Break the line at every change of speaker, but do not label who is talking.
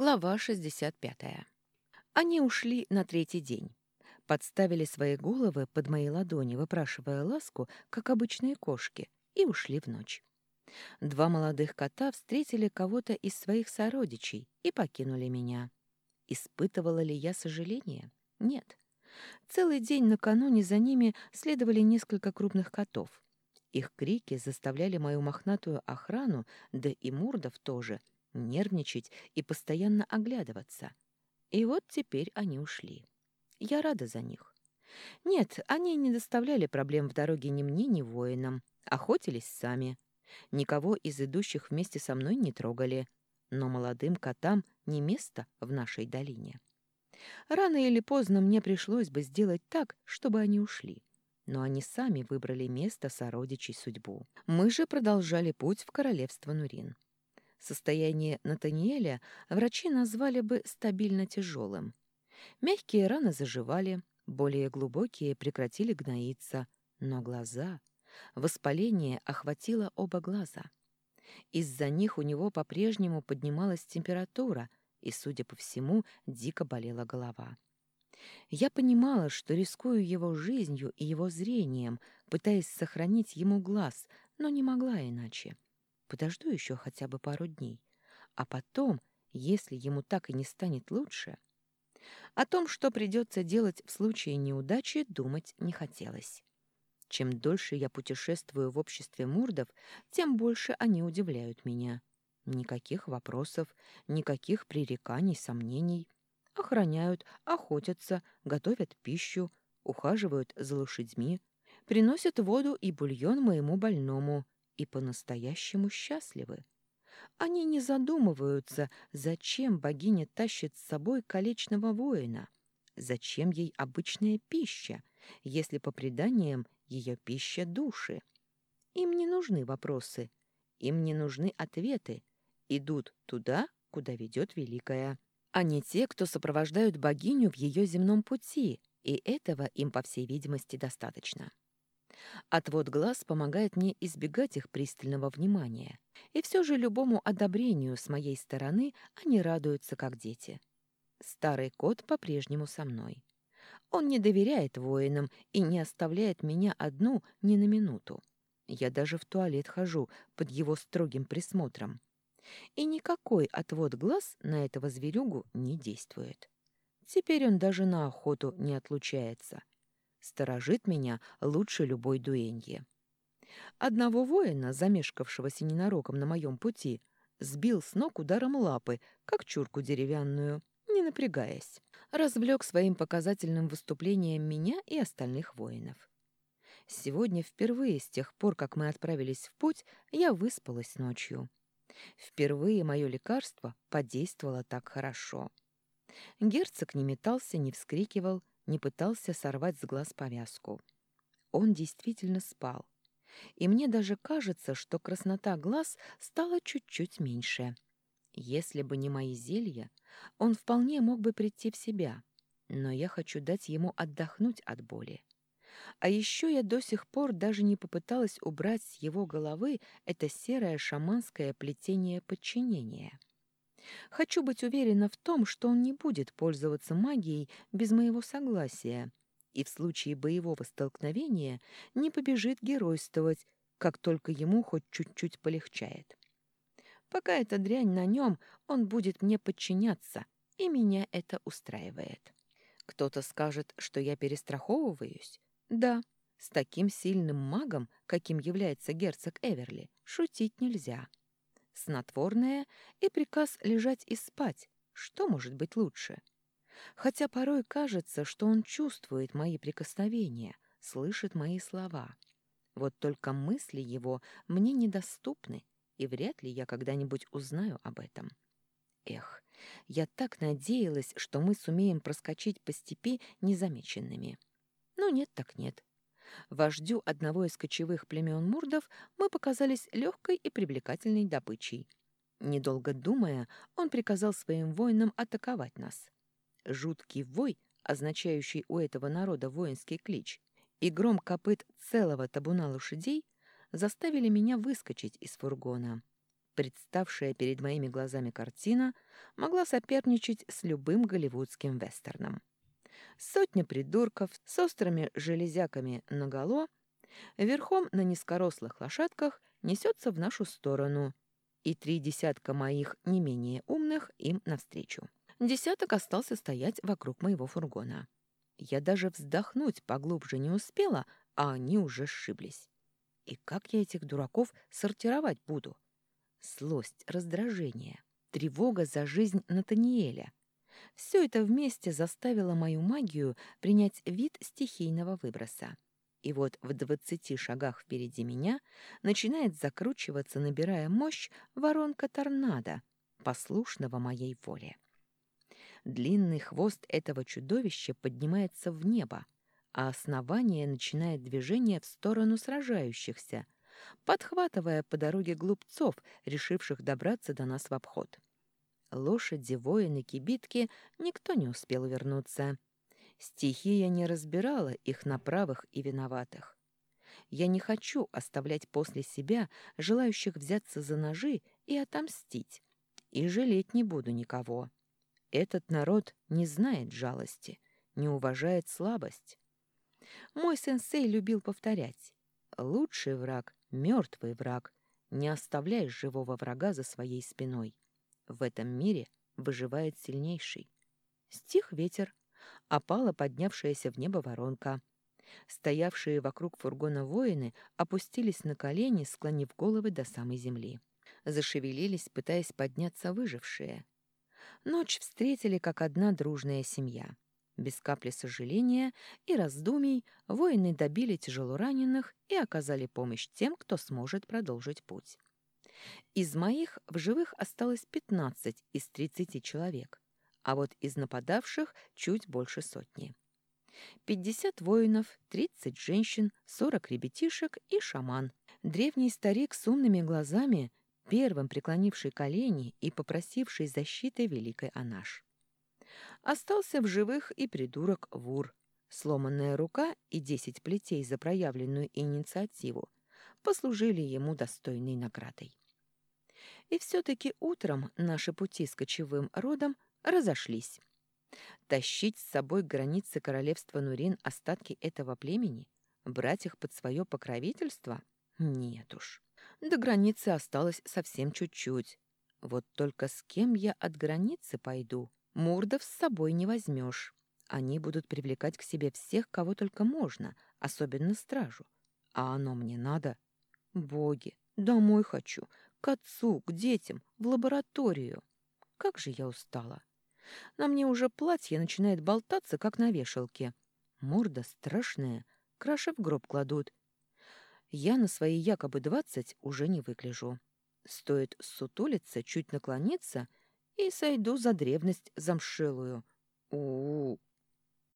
Глава 65. Они ушли на третий день. Подставили свои головы под мои ладони, выпрашивая ласку, как обычные кошки, и ушли в ночь. Два молодых кота встретили кого-то из своих сородичей и покинули меня. Испытывала ли я сожаление? Нет. Целый день накануне за ними следовали несколько крупных котов. Их крики заставляли мою мохнатую охрану, да и Мурдов тоже — нервничать и постоянно оглядываться. И вот теперь они ушли. Я рада за них. Нет, они не доставляли проблем в дороге ни мне, ни воинам. Охотились сами. Никого из идущих вместе со мной не трогали. Но молодым котам не место в нашей долине. Рано или поздно мне пришлось бы сделать так, чтобы они ушли. Но они сами выбрали место сородичей судьбу. Мы же продолжали путь в королевство Нурин. Состояние Натаниэля врачи назвали бы стабильно тяжелым. Мягкие раны заживали, более глубокие прекратили гноиться, но глаза... Воспаление охватило оба глаза. Из-за них у него по-прежнему поднималась температура, и, судя по всему, дико болела голова. Я понимала, что рискую его жизнью и его зрением, пытаясь сохранить ему глаз, но не могла иначе. Подожду еще хотя бы пару дней. А потом, если ему так и не станет лучше... О том, что придется делать в случае неудачи, думать не хотелось. Чем дольше я путешествую в обществе мурдов, тем больше они удивляют меня. Никаких вопросов, никаких пререканий, сомнений. Охраняют, охотятся, готовят пищу, ухаживают за лошадьми, приносят воду и бульон моему больному — и по-настоящему счастливы. Они не задумываются, зачем богиня тащит с собой колечного воина, зачем ей обычная пища, если по преданиям ее пища души. Им не нужны вопросы, им не нужны ответы, идут туда, куда ведет Великая. А не те, кто сопровождают богиню в ее земном пути, и этого им, по всей видимости, достаточно. Отвод глаз помогает мне избегать их пристального внимания. И все же любому одобрению с моей стороны они радуются, как дети. Старый кот по-прежнему со мной. Он не доверяет воинам и не оставляет меня одну ни на минуту. Я даже в туалет хожу под его строгим присмотром. И никакой отвод глаз на этого зверюгу не действует. Теперь он даже на охоту не отлучается — Сторожит меня лучше любой дуэньи. Одного воина, замешкавшегося ненароком на моем пути, сбил с ног ударом лапы, как чурку деревянную, не напрягаясь. Развлек своим показательным выступлением меня и остальных воинов. Сегодня впервые с тех пор, как мы отправились в путь, я выспалась ночью. Впервые мое лекарство подействовало так хорошо. Герцог не метался, не вскрикивал, не пытался сорвать с глаз повязку. Он действительно спал. И мне даже кажется, что краснота глаз стала чуть-чуть меньше. Если бы не мои зелья, он вполне мог бы прийти в себя, но я хочу дать ему отдохнуть от боли. А еще я до сих пор даже не попыталась убрать с его головы это серое шаманское плетение подчинения. Хочу быть уверена в том, что он не будет пользоваться магией без моего согласия и в случае боевого столкновения не побежит геройствовать, как только ему хоть чуть-чуть полегчает. Пока эта дрянь на нем, он будет мне подчиняться, и меня это устраивает. Кто-то скажет, что я перестраховываюсь? Да, с таким сильным магом, каким является герцог Эверли, шутить нельзя снотворное и приказ лежать и спать. Что может быть лучше? Хотя порой кажется, что он чувствует мои прикосновения, слышит мои слова. Вот только мысли его мне недоступны, и вряд ли я когда-нибудь узнаю об этом. Эх, я так надеялась, что мы сумеем проскочить по степи незамеченными. Но нет так нет. Вождю одного из кочевых племен мурдов мы показались легкой и привлекательной добычей. Недолго думая, он приказал своим воинам атаковать нас. Жуткий вой, означающий у этого народа воинский клич, и гром копыт целого табуна лошадей заставили меня выскочить из фургона. Представшая перед моими глазами картина могла соперничать с любым голливудским вестерном. Сотня придурков с острыми железяками наголо верхом на низкорослых лошадках несется в нашу сторону, и три десятка моих не менее умных им навстречу. Десяток остался стоять вокруг моего фургона. Я даже вздохнуть поглубже не успела, а они уже сшиблись. И как я этих дураков сортировать буду? Злость, раздражение, тревога за жизнь Натаниэля. Все это вместе заставило мою магию принять вид стихийного выброса. И вот в двадцати шагах впереди меня начинает закручиваться, набирая мощь, воронка торнадо, послушного моей воле. Длинный хвост этого чудовища поднимается в небо, а основание начинает движение в сторону сражающихся, подхватывая по дороге глупцов, решивших добраться до нас в обход. Лошади, воины, кибитки никто не успел вернуться. Стихия не разбирала их на правых и виноватых. Я не хочу оставлять после себя желающих взяться за ножи и отомстить, и жалеть не буду никого. Этот народ не знает жалости, не уважает слабость. Мой сенсей любил повторять. Лучший враг — мертвый враг. Не оставляй живого врага за своей спиной. В этом мире выживает сильнейший. Стих ветер, опала поднявшаяся в небо воронка. Стоявшие вокруг фургона воины опустились на колени, склонив головы до самой земли. Зашевелились, пытаясь подняться выжившие. Ночь встретили как одна дружная семья. Без капли сожаления и раздумий воины добили тяжело раненых и оказали помощь тем, кто сможет продолжить путь. Из моих в живых осталось 15 из 30 человек, а вот из нападавших чуть больше сотни. 50 воинов, 30 женщин, 40 ребятишек и шаман. Древний старик с умными глазами первым преклонивший колени и попросивший защиты великой Анаш. Остался в живых и придурок Вур. Сломанная рука и десять плетей за проявленную инициативу послужили ему достойной наградой. И все-таки утром наши пути с кочевым родом разошлись. Тащить с собой к границе королевства Нурин остатки этого племени, брать их под свое покровительство? Нет уж. До границы осталось совсем чуть-чуть. Вот только с кем я от границы пойду? Мурдов с собой не возьмешь. Они будут привлекать к себе всех, кого только можно, особенно стражу. А оно мне надо? Боги, домой хочу, к отцу, к детям, в лабораторию. Как же я устала. На мне уже платье начинает болтаться, как на вешалке. Морда страшная, краши в гроб кладут, я на свои якобы двадцать уже не выгляжу. Стоит сутулиться, чуть наклониться, и сойду за древность замшелую. У, -у, -у.